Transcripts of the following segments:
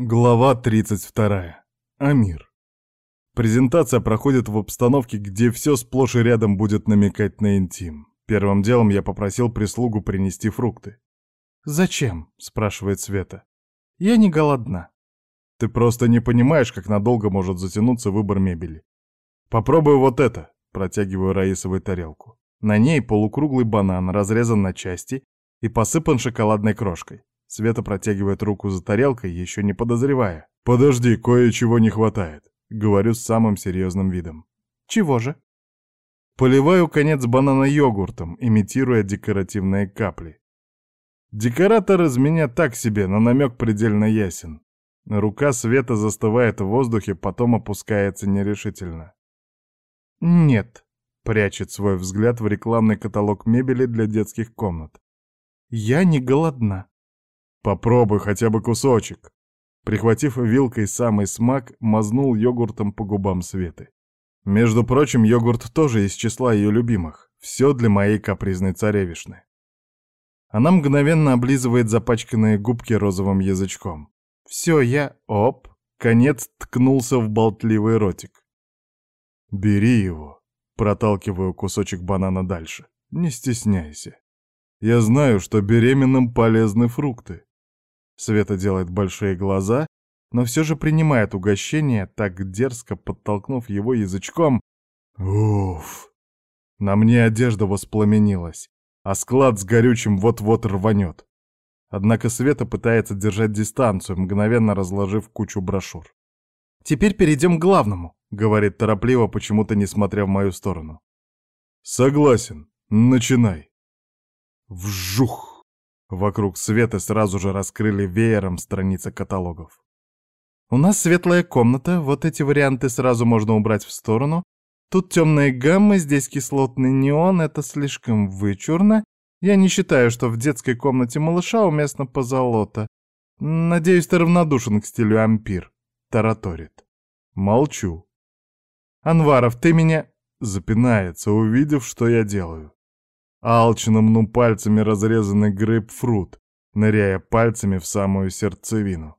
Глава 32. Амир. Презентация проходит в обстановке, где все сплошь и рядом будет намекать на интим. Первым делом я попросил прислугу принести фрукты. «Зачем?» — спрашивает Света. «Я не голодна». «Ты просто не понимаешь, как надолго может затянуться выбор мебели. Попробуй вот это», — протягиваю Раисовой тарелку. На ней полукруглый банан, разрезан на части и посыпан шоколадной крошкой. Света протягивает руку за тарелкой, еще не подозревая. «Подожди, кое-чего не хватает», — говорю с самым серьезным видом. «Чего же?» Поливаю конец банана йогуртом, имитируя декоративные капли. Декоратор из меня так себе, но намек предельно ясен. Рука Света застывает в воздухе, потом опускается нерешительно. «Нет», — прячет свой взгляд в рекламный каталог мебели для детских комнат. «Я не голодна». Попробуй хотя бы кусочек. Прихватив вилкой самый смак, мазнул йогуртом по губам Светы. Между прочим, йогурт тоже из числа ее любимых. Все для моей капризной царевишны. Она мгновенно облизывает запачканные губки розовым язычком. Все, я... Оп! Конец ткнулся в болтливый ротик. «Бери его», — проталкиваю кусочек банана дальше. «Не стесняйся. Я знаю, что беременным полезны фрукты. Света делает большие глаза, но все же принимает угощение, так дерзко подтолкнув его язычком. Уф! На мне одежда воспламенилась, а склад с горючим вот-вот рванет. Однако Света пытается держать дистанцию, мгновенно разложив кучу брошюр. «Теперь перейдем к главному», — говорит торопливо, почему-то не смотря в мою сторону. «Согласен. Начинай». Вжух! Вокруг Светы сразу же раскрыли веером страницы каталогов. «У нас светлая комната, вот эти варианты сразу можно убрать в сторону. Тут темные гаммы, здесь кислотный неон, это слишком вычурно. Я не считаю, что в детской комнате малыша уместно позолота. Надеюсь, ты равнодушен к стилю ампир», — тараторит. Молчу. «Анваров, ты меня...» — запинается, увидев, что я делаю. Алчно мну пальцами разрезанный грейпфрут, ныряя пальцами в самую сердцевину.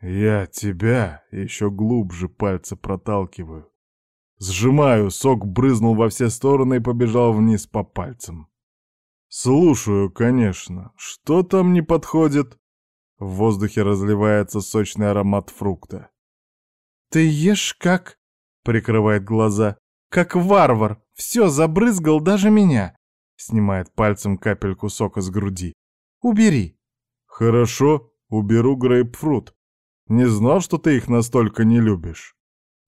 Я тебя еще глубже пальцы проталкиваю. Сжимаю, сок брызнул во все стороны и побежал вниз по пальцам. Слушаю, конечно. Что там не подходит? В воздухе разливается сочный аромат фрукта. «Ты ешь как...» — прикрывает глаза. «Как варвар! Все забрызгал даже меня! Снимает пальцем капельку сока с груди. «Убери!» «Хорошо, уберу грейпфрут. Не знал, что ты их настолько не любишь».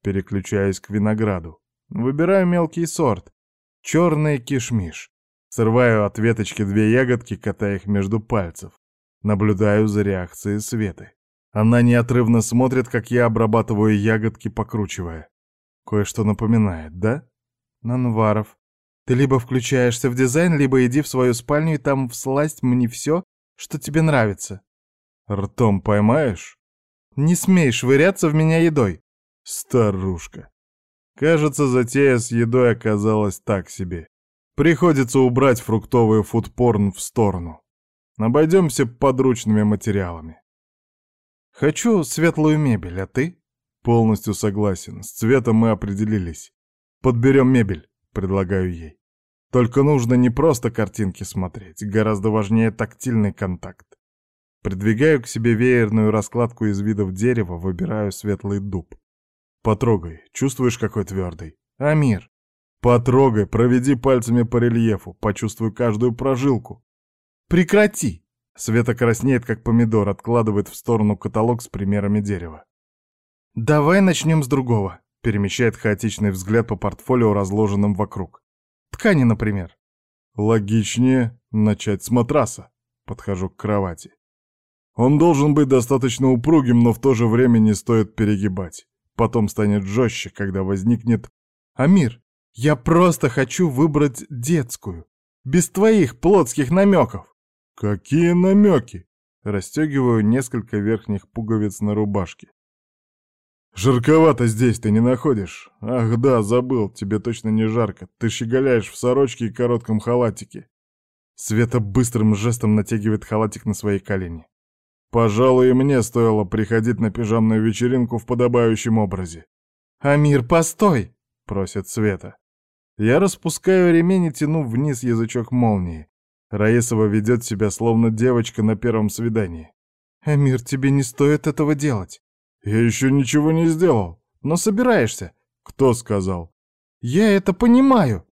Переключаюсь к винограду. Выбираю мелкий сорт. Черный кишмиш. Срываю от веточки две ягодки, катая их между пальцев. Наблюдаю за реакцией Светы. Она неотрывно смотрит, как я обрабатываю ягодки, покручивая. Кое-что напоминает, да? Нанваров. Ты либо включаешься в дизайн, либо иди в свою спальню и там всласть мне все, что тебе нравится. Ртом поймаешь? Не смей швыряться в меня едой. Старушка. Кажется, затея с едой оказалась так себе. Приходится убрать фруктовый фудпорн в сторону. Обойдемся подручными материалами. Хочу светлую мебель, а ты? Полностью согласен. С цветом мы определились. Подберем мебель. — предлагаю ей. Только нужно не просто картинки смотреть, гораздо важнее тактильный контакт. Придвигаю к себе веерную раскладку из видов дерева, выбираю светлый дуб. Потрогай, чувствуешь, какой твердый? Амир. Потрогай, проведи пальцами по рельефу, почувствуй каждую прожилку. Прекрати! Света краснеет, как помидор, откладывает в сторону каталог с примерами дерева. Давай начнем с другого. Перемещает хаотичный взгляд по портфолио, разложенным вокруг. Ткани, например. Логичнее начать с матраса. Подхожу к кровати. Он должен быть достаточно упругим, но в то же время не стоит перегибать. Потом станет жестче, когда возникнет... Амир, я просто хочу выбрать детскую. Без твоих плотских намеков. Какие намеки? Растегиваю несколько верхних пуговиц на рубашке. «Жарковато здесь, ты не находишь? Ах да, забыл, тебе точно не жарко. Ты щеголяешь в сорочке и коротком халатике». Света быстрым жестом натягивает халатик на свои колени. Пожалуй, и мне стоило приходить на пижамную вечеринку в подобающем образе. «Амир, постой!» — просит Света. Я распускаю ремень и тяну вниз язычок молнии. Раисова ведет себя словно девочка на первом свидании. «Амир, тебе не стоит этого делать». «Я еще ничего не сделал, но собираешься». «Кто сказал?» «Я это понимаю».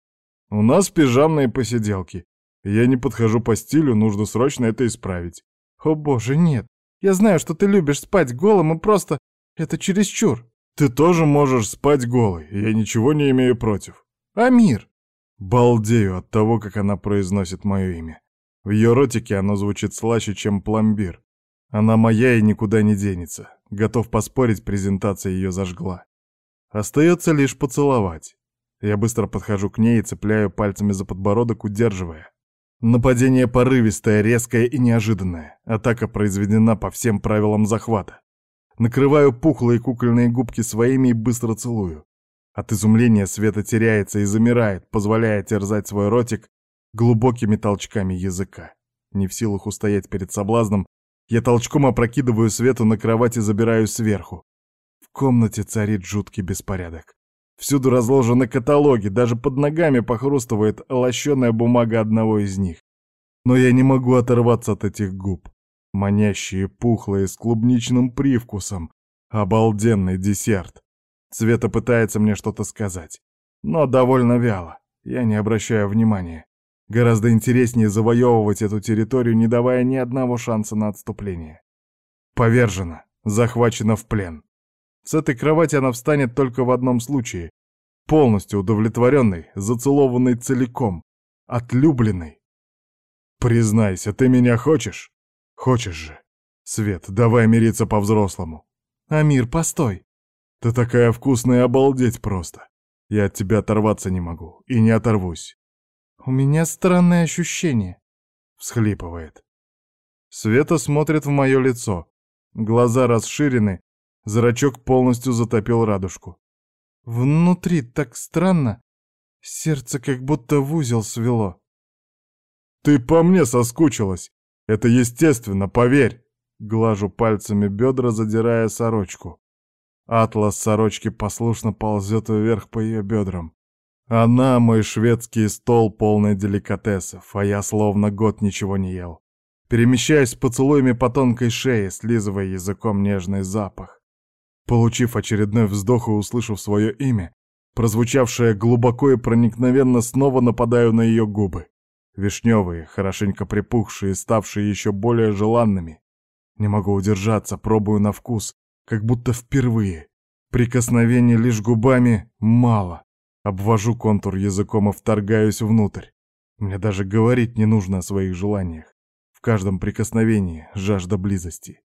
«У нас пижамные посиделки. Я не подхожу по стилю, нужно срочно это исправить». «О боже, нет. Я знаю, что ты любишь спать голым и просто... Это чересчур». «Ты тоже можешь спать голой, я ничего не имею против». «Амир!» Балдею от того, как она произносит мое имя. В ее ротике оно звучит слаще, чем пломбир. Она моя и никуда не денется. Готов поспорить, презентация ее зажгла. Остается лишь поцеловать. Я быстро подхожу к ней и цепляю пальцами за подбородок, удерживая. Нападение порывистое, резкое и неожиданное. Атака произведена по всем правилам захвата. Накрываю пухлые кукольные губки своими и быстро целую. От изумления Света теряется и замирает, позволяя терзать свой ротик глубокими толчками языка. Не в силах устоять перед соблазном, я толчком опрокидываю Свету на кровать и забираю сверху. В комнате царит жуткий беспорядок. Всюду разложены каталоги, даже под ногами похрустывает лощеная бумага одного из них. Но я не могу оторваться от этих губ. Манящие, пухлые, с клубничным привкусом. Обалденный десерт. Цвета пытается мне что-то сказать. Но довольно вяло. Я не обращаю внимания. Гораздо интереснее завоевывать эту территорию, не давая ни одного шанса на отступление. Повержена, захвачена в плен. С этой кровати она встанет только в одном случае. Полностью удовлетворенной, зацелованной целиком, отлюбленной. Признайся, ты меня хочешь? Хочешь же. Свет, давай мириться по-взрослому. Амир, постой. Ты такая вкусная, обалдеть просто. Я от тебя оторваться не могу и не оторвусь. У меня странное ощущение. Всхлипывает. Света смотрит в мое лицо. Глаза расширены, Зрачок полностью затопил радужку. Внутри так странно. Сердце как будто в узел свело. Ты по мне соскучилась. Это естественно, поверь. Глажу пальцами бедра, задирая сорочку. Атлас сорочки послушно ползет вверх по ее бедрам. Она мой шведский стол, полный деликатесов, а я словно год ничего не ел. Перемещаясь поцелуями по тонкой шее, слизывая языком нежный запах. Получив очередной вздох и услышав свое имя, прозвучавшее глубоко и проникновенно, снова нападаю на ее губы. Вишневые, хорошенько припухшие, ставшие еще более желанными. Не могу удержаться, пробую на вкус, как будто впервые. Прикосновений лишь губами мало. Обвожу контур языком и вторгаюсь внутрь. Мне даже говорить не нужно о своих желаниях. В каждом прикосновении жажда близости.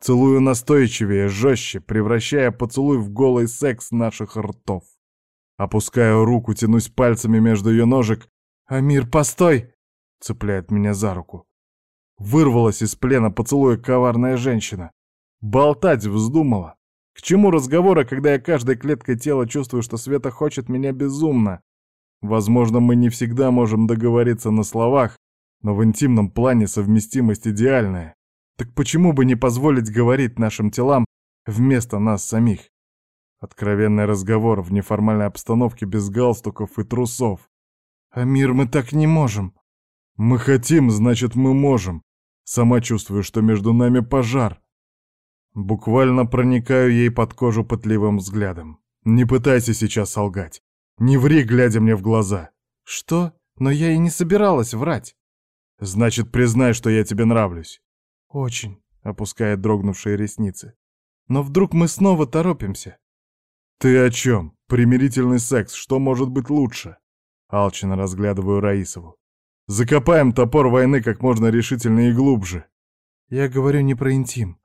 Целую настойчивее, жестче, превращая поцелуй в голый секс наших ртов. Опускаю руку, тянусь пальцами между ее ножек. «Амир, постой!» — цепляет меня за руку. Вырвалась из плена поцелуя коварная женщина. Болтать вздумала. К чему разговора, когда я каждой клеткой тела чувствую, что Света хочет меня безумно? Возможно, мы не всегда можем договориться на словах, но в интимном плане совместимость идеальная. Так почему бы не позволить говорить нашим телам вместо нас самих? Откровенный разговор в неформальной обстановке без галстуков и трусов. А мир мы так не можем. Мы хотим, значит, мы можем. Сама чувствую, что между нами пожар. Буквально проникаю ей под кожу пытливым взглядом. Не пытайся сейчас солгать. Не ври, глядя мне в глаза. Что? Но я и не собиралась врать. Значит, признай, что я тебе нравлюсь. «Очень», — опуская дрогнувшие ресницы. «Но вдруг мы снова торопимся?» «Ты о чем? Примирительный секс, что может быть лучше?» Алчно разглядываю Раисову. «Закопаем топор войны как можно решительнее и глубже». «Я говорю не про интим.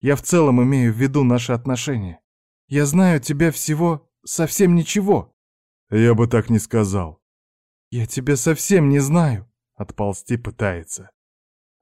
Я в целом имею в виду наши отношения. Я знаю тебя всего совсем ничего». «Я бы так не сказал». «Я тебя совсем не знаю», — отползти пытается.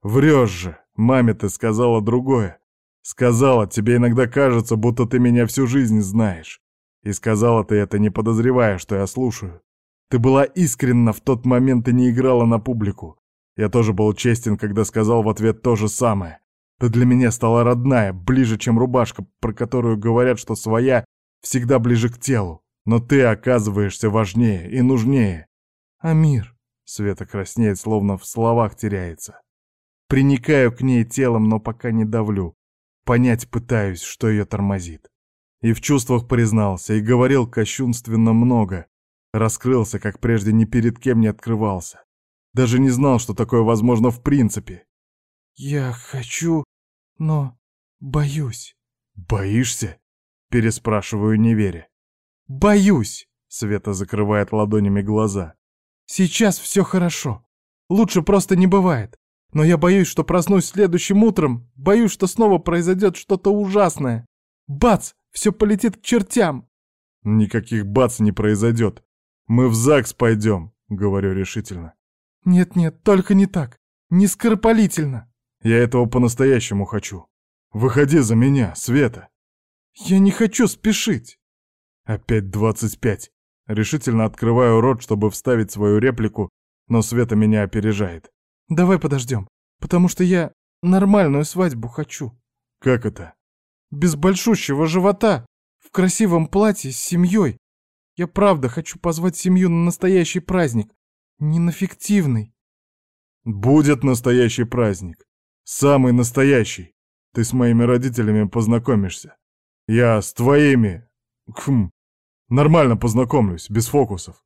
«Врешь же!» Маме ты сказала другое. Сказала, тебе иногда кажется, будто ты меня всю жизнь знаешь. И сказала ты это, не подозревая, что я слушаю. Ты была искренна в тот момент и не играла на публику. Я тоже был честен, когда сказал в ответ то же самое. Ты для меня стала родная, ближе, чем рубашка, про которую говорят, что своя всегда ближе к телу. Но ты оказываешься важнее и нужнее. Амир, Света краснеет, словно в словах теряется. Приникаю к ней телом, но пока не давлю. Понять пытаюсь, что ее тормозит. И в чувствах признался, и говорил кощунственно много. Раскрылся, как прежде ни перед кем не открывался. Даже не знал, что такое возможно в принципе. «Я хочу, но боюсь». «Боишься?» — переспрашиваю, не веря. «Боюсь!» — Света закрывает ладонями глаза. «Сейчас все хорошо. Лучше просто не бывает. Но я боюсь, что проснусь следующим утром, боюсь, что снова произойдет что-то ужасное. Бац! Все полетит к чертям!» «Никаких бац не произойдет. Мы в ЗАГС пойдем», — говорю решительно. «Нет-нет, только не так. Не скоропалительно». «Я этого по-настоящему хочу. Выходи за меня, Света». «Я не хочу спешить». Опять двадцать пять. Решительно открываю рот, чтобы вставить свою реплику, но Света меня опережает. «Давай подождем, потому что я нормальную свадьбу хочу». «Как это?» «Без большущего живота, в красивом платье, с семьей. Я правда хочу позвать семью на настоящий праздник, не на фиктивный». «Будет настоящий праздник. Самый настоящий. Ты с моими родителями познакомишься. Я с твоими... Хм, Нормально познакомлюсь, без фокусов.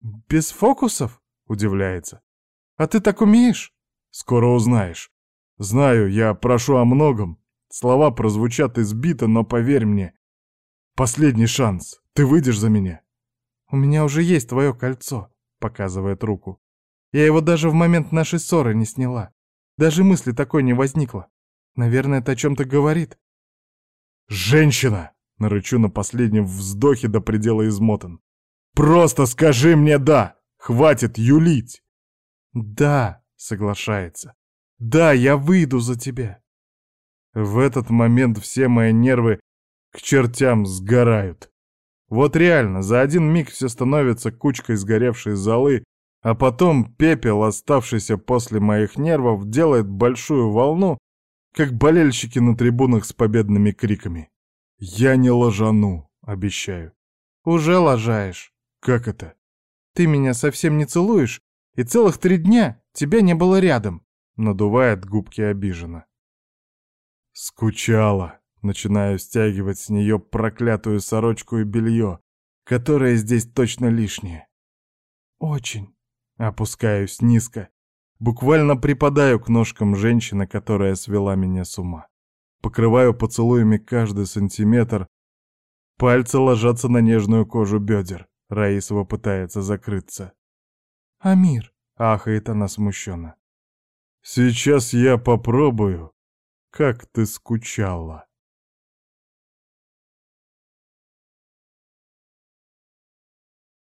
Без фокусов? Удивляется. А ты так умеешь? Скоро узнаешь. Знаю, я прошу о многом. Слова прозвучат избито, но поверь мне. Последний шанс. Ты выйдешь за меня. У меня уже есть твое кольцо, показывает руку. Я его даже в момент нашей ссоры не сняла. Даже мысли такой не возникло. Наверное, это о чем-то говорит. Женщина! Нарычу на последнем вздохе до предела измотан. «Просто скажи мне «да»! Хватит юлить!» «Да», — соглашается. «Да, я выйду за тебя». В этот момент все мои нервы к чертям сгорают. Вот реально, за один миг все становится кучкой сгоревшей золы, а потом пепел, оставшийся после моих нервов, делает большую волну, как болельщики на трибунах с победными криками. Я не ложану, обещаю. Уже лажаешь. Как это? Ты меня совсем не целуешь, и целых три дня тебя не было рядом. Надувает губки обиженно. Скучала. Начинаю стягивать с нее проклятую сорочку и белье, которое здесь точно лишнее. Очень. Опускаюсь низко. Буквально припадаю к ножкам женщины, которая свела меня с ума покрываю поцелуями каждый сантиметр. Пальцы ложатся на нежную кожу бедер. Раисова пытается закрыться. «Амир!» — ахает она смущенно. «Сейчас я попробую, как ты скучала».